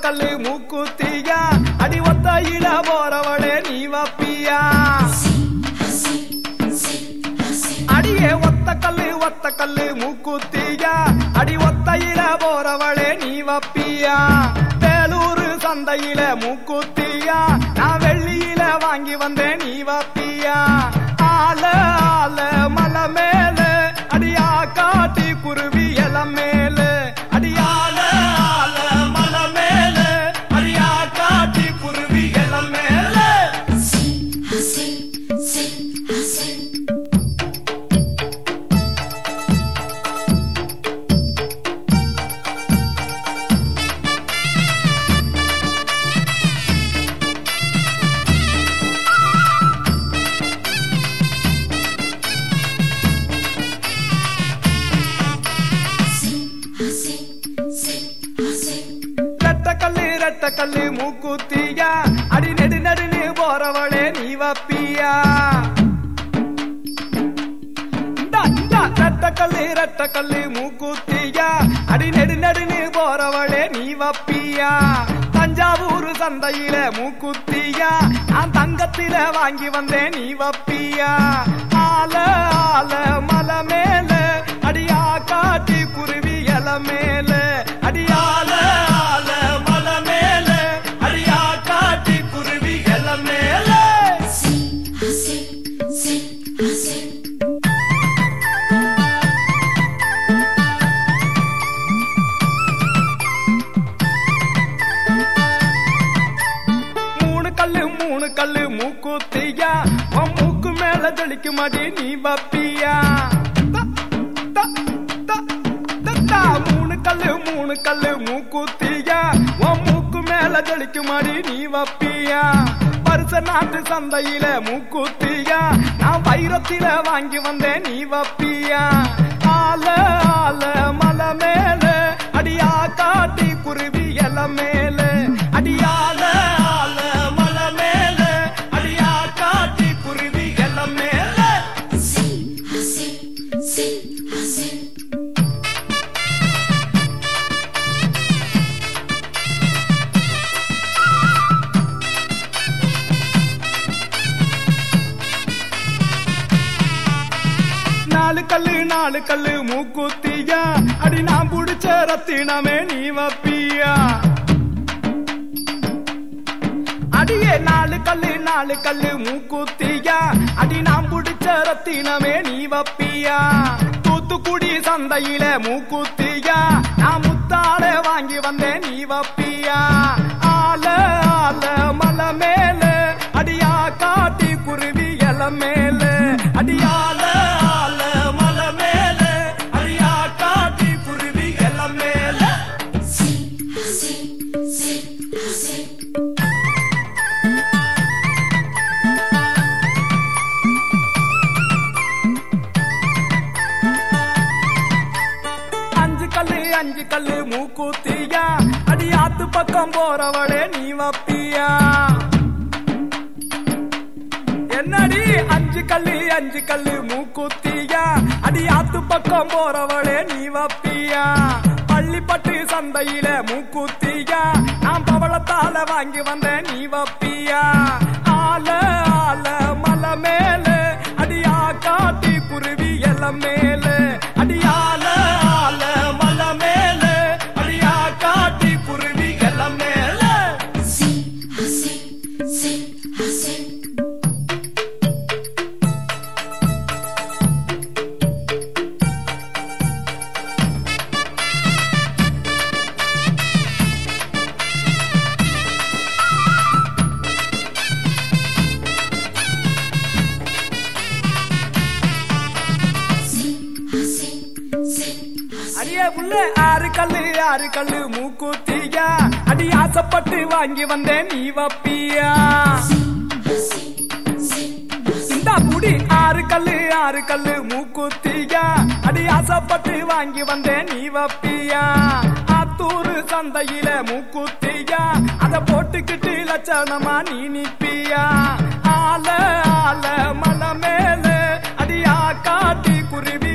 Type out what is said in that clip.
கல்லு மூக்குத்தியா அடி ஒத்த இட போறவளே நீ வப்பியா? அடியே ஒத்த கல்லு ஒத்த கல்லு மூக்குத்தியா அடி ஒத்த இட போறவளே நீ வப்பியா? வேலூர் சந்தையில மூக்குத்தியா நான் வெள்ளியில வாங்கி வந்தேன் நீ வப்பியா? ஆல ஆல மலை மேல அடியா காட்டி குருவி. கல்லு ரெட்ட கல்லு மூக்குத்தியா? அடி நெடு நெடுன்னு போறவளே நீ வப்பியா? இந்தா, இந்தா, கல்லு ரெட்ட கல்லு மூக்குத்தியா? அடி நெடு நெடுன்னு போறவளே நீ வப்பியா? தஞ்சாவூர் சந்தையில மூக்குத்தியா? நான் தங்கத்தில வாங்கி வந்தேன் நீ வப்பியா? ஆல ஆல மல மேல அடியா காட்டி குருவி இல மேல அடியால மேல அது நீ வப்பியா மூணு கல்லு மூணு கல்லு மூக்குத்தியா உன் மூக்கு மேல ஜலிக்கு மாடி நீ வப்பியா பரிச நாட்டு சந்தையில மூக்குத்தியா நான் வைரத்தில வாங்கி வந்தேன் நீ வப்பியா ஆல ஆல மலை மேல அடியா காட்டி குருவி இல நாலு கல்லு நாலு கல்லு மூக்குத்தியா? அடி நான் புடிச்ச ரத்தினமே நீ வப்பியா? அடியே நாலு கல்லு நாலு கல்லு மூக்குத்தியா? அடி நான் புடிச்ச ரத்தினமே நீ வப்பியா? தூத்துக்குடி சந்தையில மூக்குத்தியா? நான் முத்தால வாங்கி வந்தேன் நீ வப்பி. கல்லு மூக்குத்தியா? அடி ஆத்து பக்கம் போறவளே நீ வப்பியா? என்னடி அஞ்சு கல்லு அஞ்சு கல்லு மூக்குத்தியா? அடி ஆத்து பக்கம் போறவளே நீ வப்பியா? பள்ளிப்பட்டு சந்தையில மூக்குத்தியா? நான் பவளத்தால வாங்கி வந்த நீ வப்பியா? அடியே புள்ள ஆறு கல்லு ஆறு கல்லு மூக்குத்தியா? அடி ஆசைப்பட்டு வாங்கி வந்தேன் நீ வப்பியா? இந்த புடி ஆறு கல்லு ஆறு கல்லு மூக்குத்தியா? அடி ஆசைப்பட்டு வாங்கி வந்தேன் நீ வப்பியா? ஆத்தூரு சந்தையில மூக்குத்தியா? அத போட்டுக்கிட்டு லட்சணமா நீ நிப்பியா? ஆல ஆல மலை மேல அடியா காட்டி குருவி